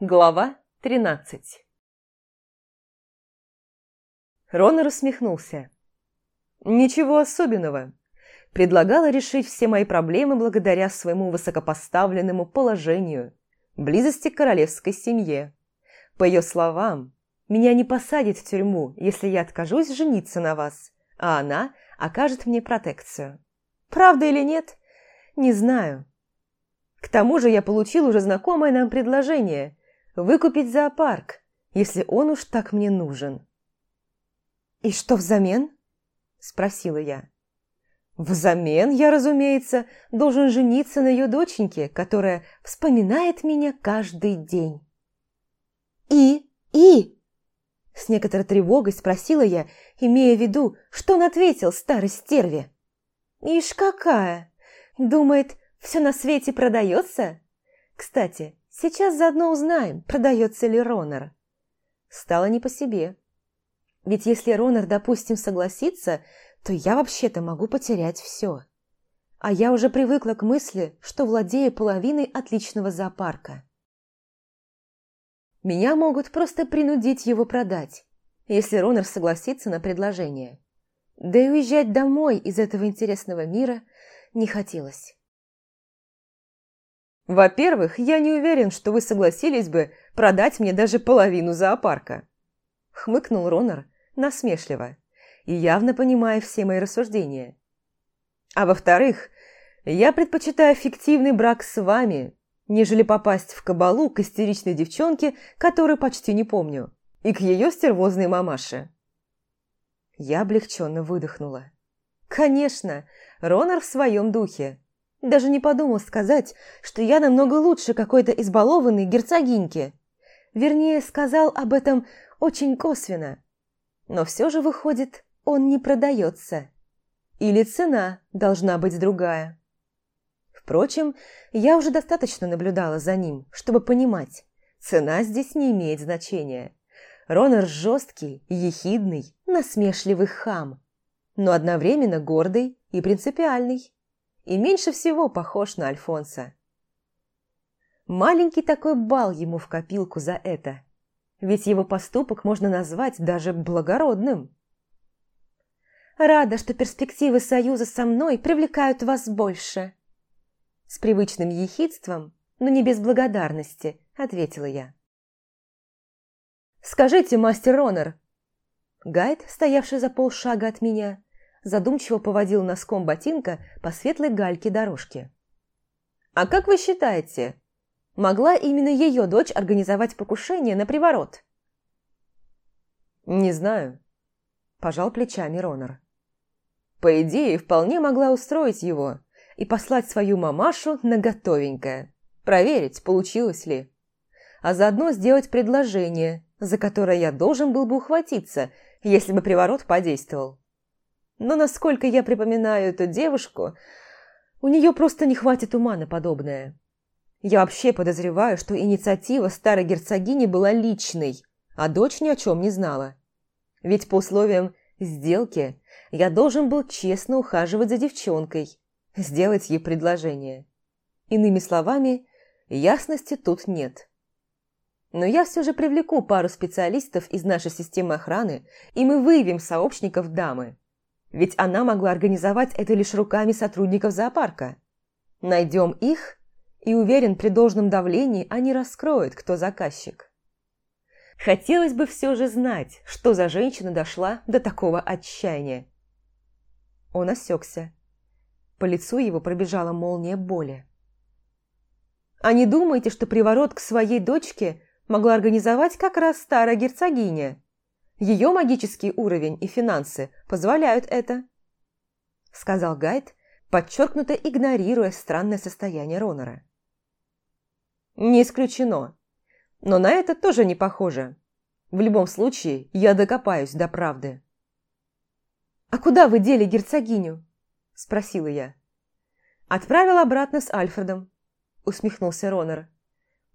Глава 13 Ронор усмехнулся. «Ничего особенного. Предлагала решить все мои проблемы благодаря своему высокопоставленному положению, близости к королевской семье. По ее словам, меня не посадят в тюрьму, если я откажусь жениться на вас, а она окажет мне протекцию. Правда или нет, не знаю. К тому же я получил уже знакомое нам предложение – выкупить зоопарк, если он уж так мне нужен. «И что взамен?» – спросила я. «Взамен, я, разумеется, должен жениться на ее доченьке, которая вспоминает меня каждый день». «И? И?» С некоторой тревогой спросила я, имея в виду, что он ответил старой стерве. «Ишь какая! Думает, все на свете продается? Кстати, Сейчас заодно узнаем, продается ли Ронер. Стало не по себе. Ведь если Ронер, допустим, согласится, то я вообще-то могу потерять все. А я уже привыкла к мысли, что владею половиной отличного зоопарка. Меня могут просто принудить его продать, если Ронер согласится на предложение. Да и уезжать домой из этого интересного мира не хотелось. Во-первых, я не уверен, что вы согласились бы продать мне даже половину зоопарка. Хмыкнул Ронор насмешливо и явно понимая все мои рассуждения. А во-вторых, я предпочитаю фиктивный брак с вами, нежели попасть в кабалу к истеричной девчонке, которую почти не помню, и к ее стервозной мамаше. Я облегченно выдохнула. Конечно, Ронор в своем духе. Даже не подумал сказать, что я намного лучше а какой-то избалованной герцогиньки. Вернее, сказал об этом очень косвенно. Но все же, выходит, он не продается. Или цена должна быть другая. Впрочем, я уже достаточно наблюдала за ним, чтобы понимать, цена здесь не имеет значения. Ронар жесткий, ехидный, насмешливый хам, но одновременно гордый и принципиальный и меньше всего похож на Альфонса. Маленький такой бал ему в копилку за это, ведь его поступок можно назвать даже благородным. «Рада, что перспективы союза со мной привлекают вас больше!» С привычным ехидством, но не без благодарности, ответила я. «Скажите, мастер Ронер!» Гайд, стоявший за полшага от меня, задумчиво поводил носком ботинка по светлой гальке дорожки. «А как вы считаете, могла именно ее дочь организовать покушение на приворот?» «Не знаю», – пожал плечами Ронор. «По идее, вполне могла устроить его и послать свою мамашу на готовенькое, проверить, получилось ли, а заодно сделать предложение, за которое я должен был бы ухватиться, если бы приворот подействовал. Но насколько я припоминаю эту девушку, у нее просто не хватит ума на подобное. Я вообще подозреваю, что инициатива старой герцогини была личной, а дочь ни о чем не знала. Ведь по условиям сделки я должен был честно ухаживать за девчонкой, сделать ей предложение. Иными словами, ясности тут нет. Но я все же привлеку пару специалистов из нашей системы охраны, и мы выявим сообщников дамы. Ведь она могла организовать это лишь руками сотрудников зоопарка. Найдем их, и уверен, при должном давлении они раскроют, кто заказчик. Хотелось бы все же знать, что за женщина дошла до такого отчаяния. Он осекся. По лицу его пробежала молния боли. А не думаете, что приворот к своей дочке могла организовать как раз старая герцогиня? Ее магический уровень и финансы позволяют это», — сказал Гайд, подчеркнуто игнорируя странное состояние Ронора. «Не исключено. Но на это тоже не похоже. В любом случае, я докопаюсь до правды». «А куда вы дели герцогиню?» – спросила я. «Отправил обратно с Альфредом», – усмехнулся Ронор.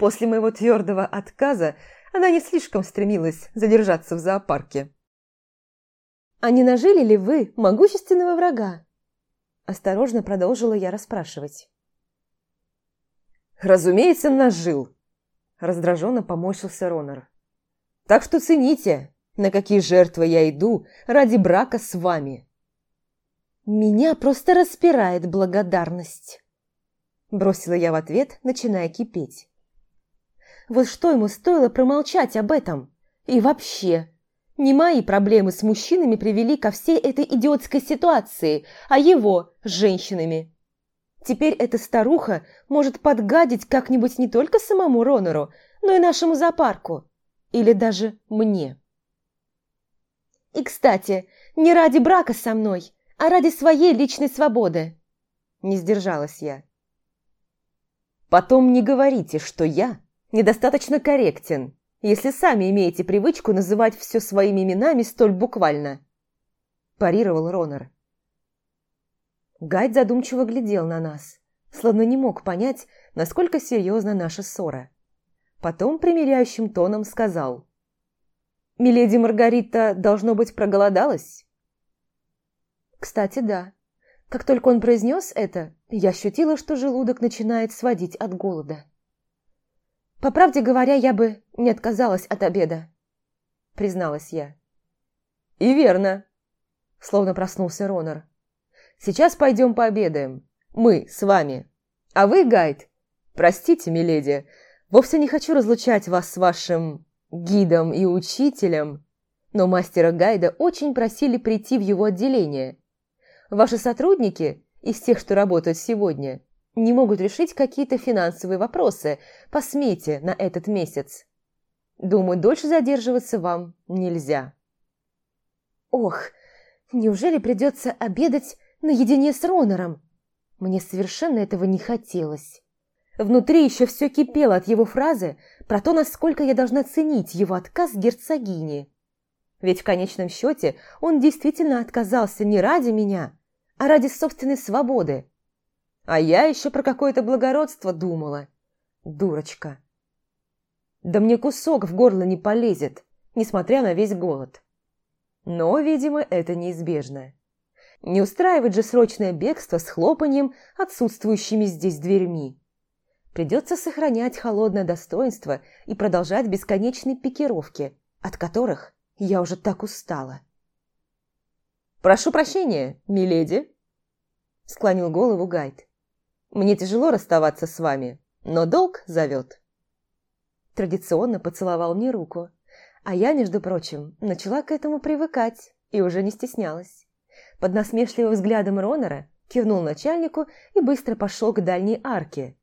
После моего твердого отказа она не слишком стремилась задержаться в зоопарке. «А не нажили ли вы могущественного врага?» Осторожно продолжила я расспрашивать. «Разумеется, нажил!» Раздраженно поморщился Ронор. «Так что цените, на какие жертвы я иду ради брака с вами!» «Меня просто распирает благодарность!» Бросила я в ответ, начиная кипеть. Вот что ему стоило промолчать об этом? И вообще, не мои проблемы с мужчинами привели ко всей этой идиотской ситуации, а его – с женщинами. Теперь эта старуха может подгадить как-нибудь не только самому Ронору, но и нашему зоопарку. Или даже мне. И, кстати, не ради брака со мной, а ради своей личной свободы. Не сдержалась я. Потом не говорите, что я недостаточно корректен, если сами имеете привычку называть все своими именами столь буквально», – парировал Ронер. Гайд задумчиво глядел на нас, словно не мог понять, насколько серьезна наша ссора. Потом примиряющим тоном сказал. «Миледи Маргарита, должно быть, проголодалась?» «Кстати, да. Как только он произнес это, я ощутила, что желудок начинает сводить от голода». По правде говоря, я бы не отказалась от обеда, призналась я. И верно, словно проснулся Ронор. Сейчас пойдем пообедаем. Мы с вами. А вы, гайд, простите, миледи, вовсе не хочу разлучать вас с вашим гидом и учителем, но мастера гайда очень просили прийти в его отделение. Ваши сотрудники, из тех, что работают сегодня, не могут решить какие-то финансовые вопросы. Посмейте на этот месяц. Думаю, дольше задерживаться вам нельзя. Ох, неужели придется обедать наедине с Ронором? Мне совершенно этого не хотелось. Внутри еще все кипело от его фразы про то, насколько я должна ценить его отказ герцогини. Ведь в конечном счете он действительно отказался не ради меня, а ради собственной свободы – а я еще про какое-то благородство думала. Дурочка. Да мне кусок в горло не полезет, несмотря на весь голод. Но, видимо, это неизбежно. Не устраивать же срочное бегство с хлопаньем, отсутствующими здесь дверьми. Придется сохранять холодное достоинство и продолжать бесконечные пикировки, от которых я уже так устала. «Прошу прощения, миледи!» – склонил голову Гайд. Мне тяжело расставаться с вами, но долг зовет». Традиционно поцеловал мне руку, а я, между прочим, начала к этому привыкать и уже не стеснялась. Под насмешливым взглядом Ронора кивнул начальнику и быстро пошел к дальней арке,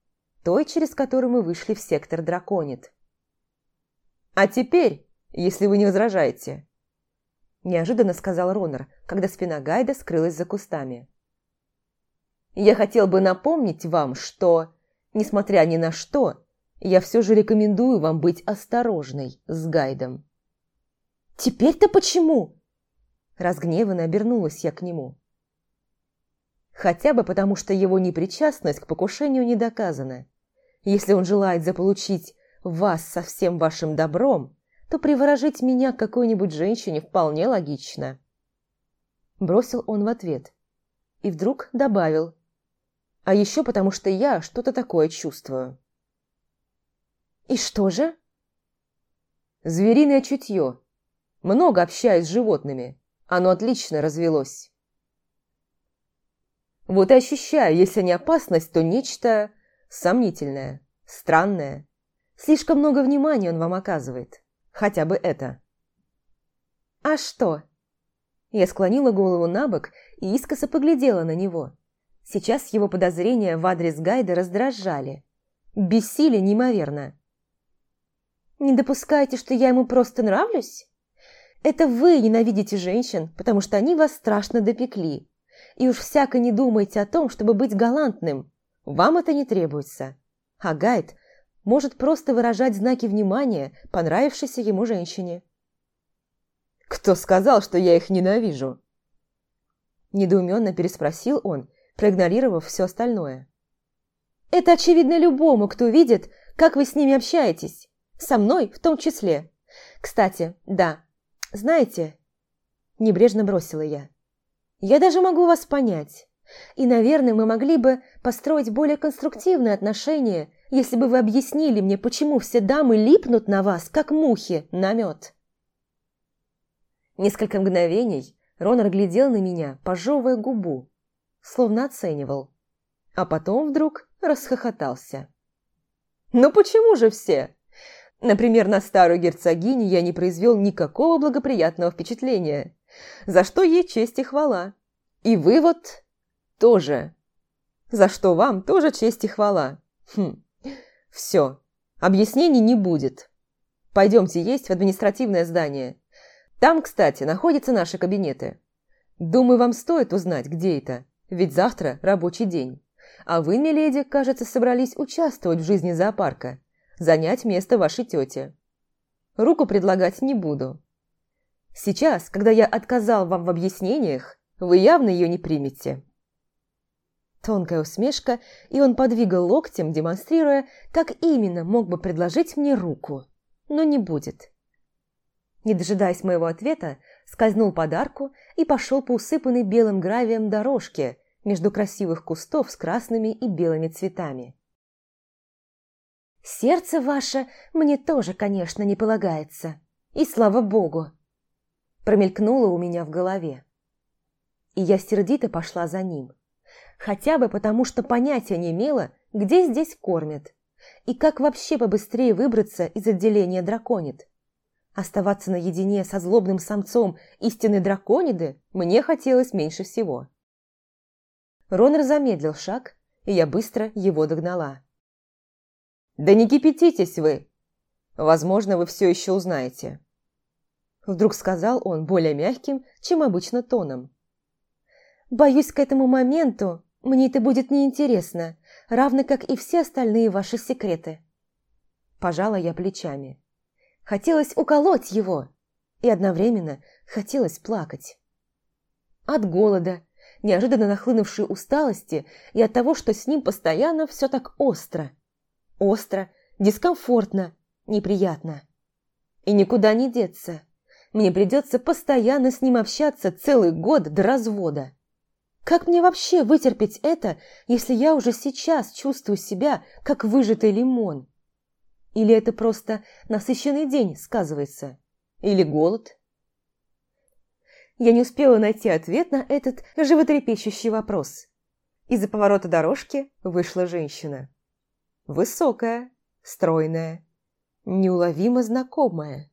той, через которую мы вышли в сектор драконит. «А теперь, если вы не возражаете», – неожиданно сказал Ронор, когда спина Гайда скрылась за кустами. Я хотел бы напомнить вам, что, несмотря ни на что, я все же рекомендую вам быть осторожной с гайдом». «Теперь-то почему?» Разгневанно обернулась я к нему. «Хотя бы потому, что его непричастность к покушению не доказана. Если он желает заполучить вас со всем вашим добром, то приворожить меня к какой-нибудь женщине вполне логично». Бросил он в ответ и вдруг добавил – а еще потому что я что-то такое чувствую. И что же? Звериное чутье. Много общаюсь с животными. Оно отлично развелось. Вот и ощущаю, если не опасность, то нечто сомнительное, странное. Слишком много внимания он вам оказывает. Хотя бы это. А что? Я склонила голову на бок и искоса поглядела на него. Сейчас его подозрения в адрес Гайда раздражали. Бесили неимоверно. «Не допускайте, что я ему просто нравлюсь? Это вы ненавидите женщин, потому что они вас страшно допекли. И уж всяко не думайте о том, чтобы быть галантным. Вам это не требуется. А Гайд может просто выражать знаки внимания понравившейся ему женщине». «Кто сказал, что я их ненавижу?» Недоуменно переспросил он, проигнорировав все остальное. «Это очевидно любому, кто видит, как вы с ними общаетесь. Со мной в том числе. Кстати, да, знаете...» Небрежно бросила я. «Я даже могу вас понять. И, наверное, мы могли бы построить более конструктивные отношения, если бы вы объяснили мне, почему все дамы липнут на вас, как мухи на мед». Несколько мгновений Ронар глядел на меня, пожевывая губу, словно оценивал. А потом вдруг расхохотался. Ну почему же все? Например, на старую герцогиню я не произвел никакого благоприятного впечатления, за что ей честь и хвала. И вывод тоже. За что вам тоже честь и хвала. Хм, все, объяснений не будет. Пойдемте есть в административное здание. Там, кстати, находятся наши кабинеты. Думаю, вам стоит узнать, где это. Ведь завтра рабочий день. А вы, миледи, кажется, собрались участвовать в жизни зоопарка, занять место вашей тете. Руку предлагать не буду. Сейчас, когда я отказал вам в объяснениях, вы явно ее не примете. Тонкая усмешка, и он подвигал локтем, демонстрируя, как именно мог бы предложить мне руку. Но не будет. Не дожидаясь моего ответа, скользнул подарку и пошел по усыпанной белым гравием дорожке между красивых кустов с красными и белыми цветами. «Сердце ваше мне тоже, конечно, не полагается. И слава богу!» Промелькнуло у меня в голове. И я сердито пошла за ним. Хотя бы потому, что понятия не имела, где здесь кормят. И как вообще побыстрее выбраться из отделения драконит. Оставаться наедине со злобным самцом истинной дракониды мне хотелось меньше всего. Ронер замедлил шаг, и я быстро его догнала. «Да не кипятитесь вы! Возможно, вы все еще узнаете!» Вдруг сказал он более мягким, чем обычно тоном. «Боюсь, к этому моменту мне это будет неинтересно, равно как и все остальные ваши секреты». Пожала я плечами. Хотелось уколоть его и одновременно хотелось плакать. От голода, неожиданно нахлынувшей усталости и от того, что с ним постоянно все так остро. Остро, дискомфортно, неприятно. И никуда не деться. Мне придется постоянно с ним общаться целый год до развода. Как мне вообще вытерпеть это, если я уже сейчас чувствую себя, как выжатый лимон? Или это просто насыщенный день сказывается? Или голод? Я не успела найти ответ на этот животрепещущий вопрос. Из-за поворота дорожки вышла женщина. Высокая, стройная, неуловимо знакомая.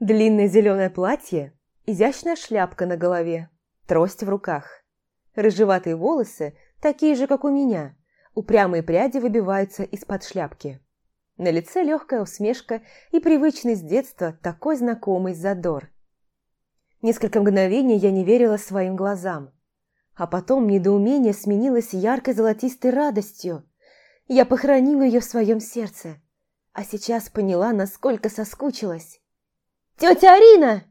Длинное зеленое платье, изящная шляпка на голове, трость в руках. Рыжеватые волосы, такие же, как у меня – Упрямые пряди выбиваются из-под шляпки. На лице легкая усмешка и привычный с детства такой знакомый задор. Несколько мгновений я не верила своим глазам. А потом недоумение сменилось яркой золотистой радостью. Я похоронила ее в своем сердце. А сейчас поняла, насколько соскучилась. «Тетя Арина!»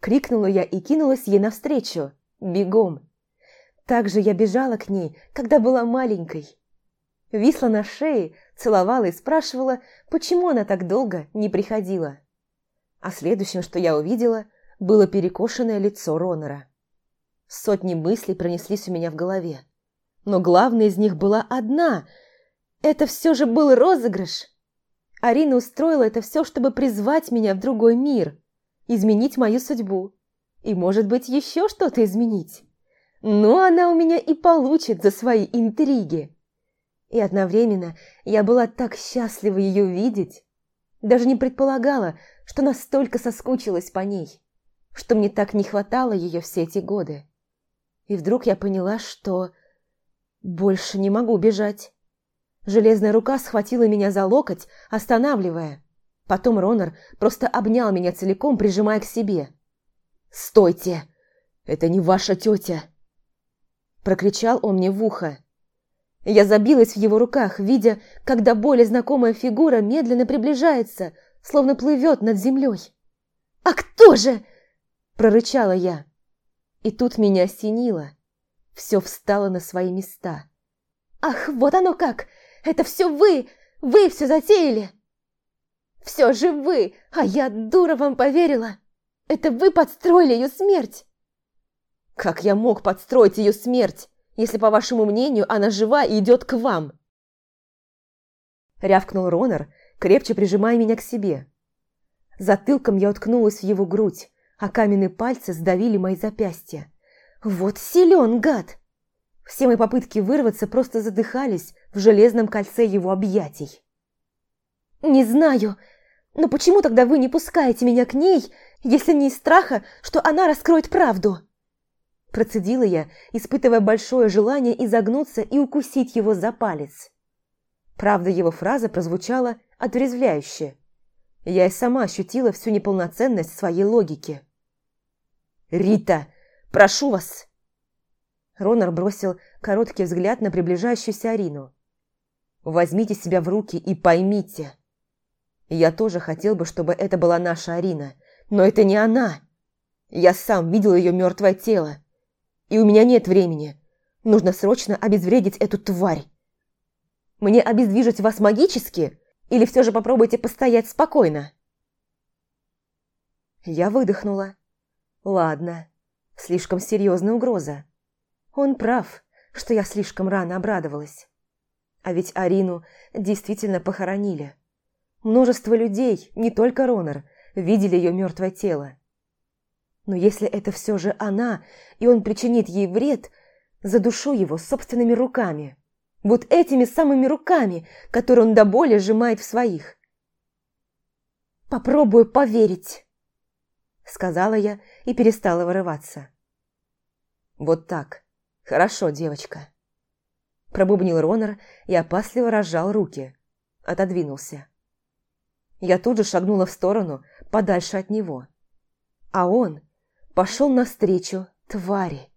Крикнула я и кинулась ей навстречу, бегом. Так же я бежала к ней, когда была маленькой висла на шее, целовала и спрашивала, почему она так долго не приходила. А следующим, что я увидела, было перекошенное лицо Ронора. Сотни мыслей пронеслись у меня в голове. Но главная из них была одна. Это все же был розыгрыш. Арина устроила это все, чтобы призвать меня в другой мир, изменить мою судьбу. И, может быть, еще что-то изменить. Но она у меня и получит за свои интриги. И одновременно я была так счастлива ее видеть. Даже не предполагала, что настолько соскучилась по ней, что мне так не хватало ее все эти годы. И вдруг я поняла, что больше не могу бежать. Железная рука схватила меня за локоть, останавливая. Потом Ронар просто обнял меня целиком, прижимая к себе. «Стойте! Это не ваша тетя!» Прокричал он мне в ухо. Я забилась в его руках, видя, как до боли знакомая фигура медленно приближается, словно плывет над землей. «А кто же?» – прорычала я. И тут меня осенило. Все встало на свои места. «Ах, вот оно как! Это все вы! Вы все затеяли!» «Все же вы! А я, дура, вам поверила! Это вы подстроили ее смерть!» «Как я мог подстроить ее смерть? если, по вашему мнению, она жива и идет к вам!» Рявкнул Ронор, крепче прижимая меня к себе. Затылком я уткнулась в его грудь, а каменные пальцы сдавили мои запястья. «Вот силен, гад!» Все мои попытки вырваться просто задыхались в железном кольце его объятий. «Не знаю, но почему тогда вы не пускаете меня к ней, если не из страха, что она раскроет правду?» Процедила я, испытывая большое желание изогнуться и укусить его за палец. Правда, его фраза прозвучала отрезвляюще. Я и сама ощутила всю неполноценность своей логики. «Рита, прошу вас!» Ронар бросил короткий взгляд на приближающуюся Арину. «Возьмите себя в руки и поймите!» Я тоже хотел бы, чтобы это была наша Арина, но это не она. Я сам видел ее мертвое тело и у меня нет времени. Нужно срочно обезвредить эту тварь. Мне обездвижить вас магически или все же попробуйте постоять спокойно?» Я выдохнула. «Ладно, слишком серьезная угроза. Он прав, что я слишком рано обрадовалась. А ведь Арину действительно похоронили. Множество людей, не только Ронар, видели ее мертвое тело. Но если это все же она, и он причинит ей вред, задушу его собственными руками. Вот этими самыми руками, которые он до боли сжимает в своих. «Попробую поверить», — сказала я и перестала вырываться. «Вот так. Хорошо, девочка». Пробубнил Ронор и опасливо разжал руки. Отодвинулся. Я тут же шагнула в сторону, подальше от него. А он пошел навстречу твари,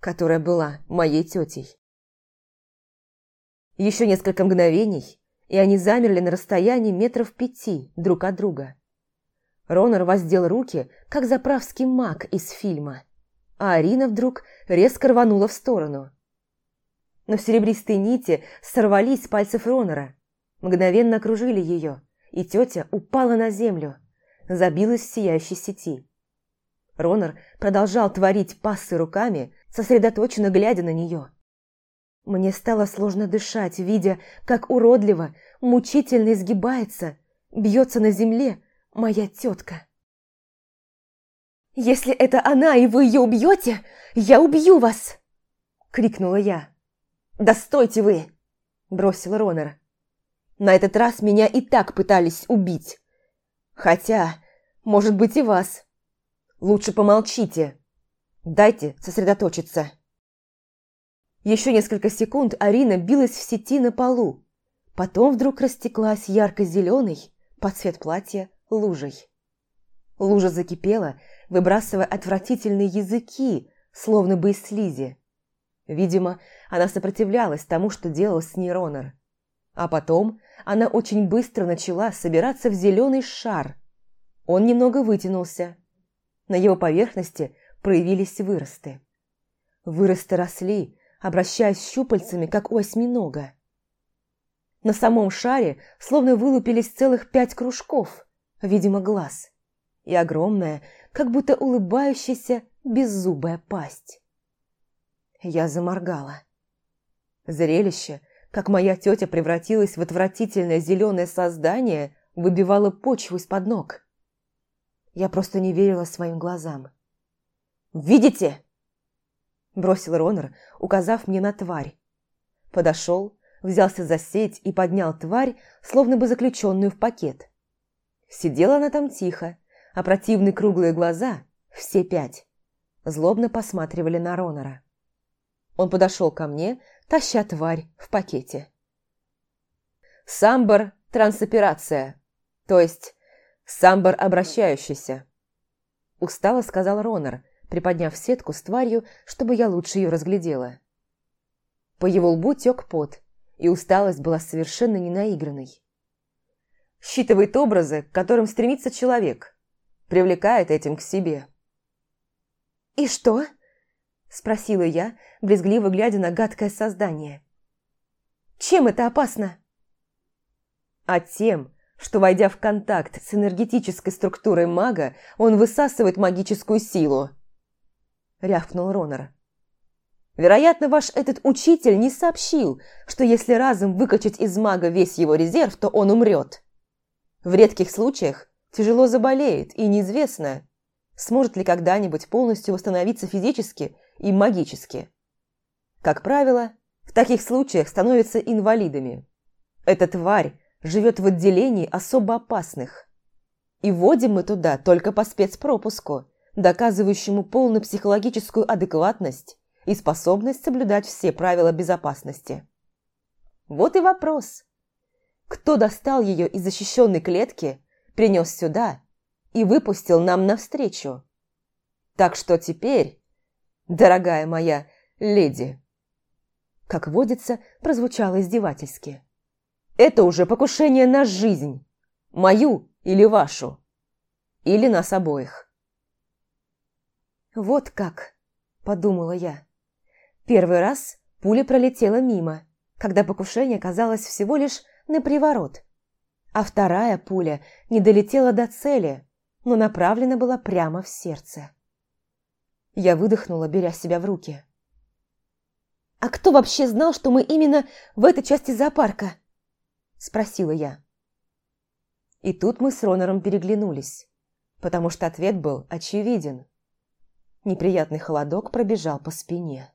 которая была моей тетей. Еще несколько мгновений, и они замерли на расстоянии метров пяти друг от друга. Ронор воздел руки, как заправский маг из фильма, а Арина вдруг резко рванула в сторону. Но серебристые нити сорвались с пальцев Ронора, мгновенно окружили ее, и тетя упала на землю, забилась в сияющей сети. Ронор продолжал творить пассы руками, сосредоточенно глядя на нее. Мне стало сложно дышать, видя, как уродливо, мучительно изгибается, бьется на земле моя тетка. «Если это она, и вы ее убьете, я убью вас!» — крикнула я. «Да стойте вы!» — бросил Ронер. «На этот раз меня и так пытались убить. Хотя, может быть, и вас. Лучше помолчите. Дайте сосредоточиться. Еще несколько секунд Арина билась в сети на полу. Потом вдруг растеклась ярко-зеленой, под цвет платья, лужей. Лужа закипела, выбрасывая отвратительные языки, словно бы из слизи. Видимо, она сопротивлялась тому, что делал с ней Ронор. А потом она очень быстро начала собираться в зеленый шар. Он немного вытянулся, на его поверхности проявились выросты. Выросты росли, обращаясь щупальцами, как у осьминога. На самом шаре словно вылупились целых пять кружков, видимо, глаз, и огромная, как будто улыбающаяся беззубая пасть. Я заморгала. Зрелище, как моя тетя превратилась в отвратительное зеленое создание, выбивало почву из-под ног. Я просто не верила своим глазам. «Видите?» – бросил Ронер, указав мне на тварь. Подошел, взялся за сеть и поднял тварь, словно бы заключенную в пакет. Сидела она там тихо, а противные круглые глаза, все пять, злобно посматривали на Ронора. Он подошел ко мне, таща тварь в пакете. «Самбар – трансоперация, то есть «Самбар, обращающийся!» Устало сказал Ронор, приподняв сетку с тварью, чтобы я лучше ее разглядела. По его лбу тек пот, и усталость была совершенно ненаигранной. Считывает образы, к которым стремится человек, привлекает этим к себе. «И что?» – спросила я, брезгливо глядя на гадкое создание. «Чем это опасно?» «А тем, что, войдя в контакт с энергетической структурой мага, он высасывает магическую силу. Рявкнул Ронар. Вероятно, ваш этот учитель не сообщил, что если разом выкачать из мага весь его резерв, то он умрет. В редких случаях тяжело заболеет, и неизвестно, сможет ли когда-нибудь полностью восстановиться физически и магически. Как правило, в таких случаях становятся инвалидами. Эта тварь живет в отделении особо опасных. И вводим мы туда только по спецпропуску, доказывающему полную психологическую адекватность и способность соблюдать все правила безопасности. Вот и вопрос. Кто достал ее из защищенной клетки, принес сюда и выпустил нам навстречу? Так что теперь, дорогая моя леди... Как водится, прозвучало издевательски. Это уже покушение на жизнь. Мою или вашу. Или нас обоих. Вот как, подумала я. Первый раз пуля пролетела мимо, когда покушение казалось всего лишь на приворот. А вторая пуля не долетела до цели, но направлена была прямо в сердце. Я выдохнула, беря себя в руки. «А кто вообще знал, что мы именно в этой части зоопарка?» спросила я. И тут мы с Ронором переглянулись, потому что ответ был очевиден. Неприятный холодок пробежал по спине.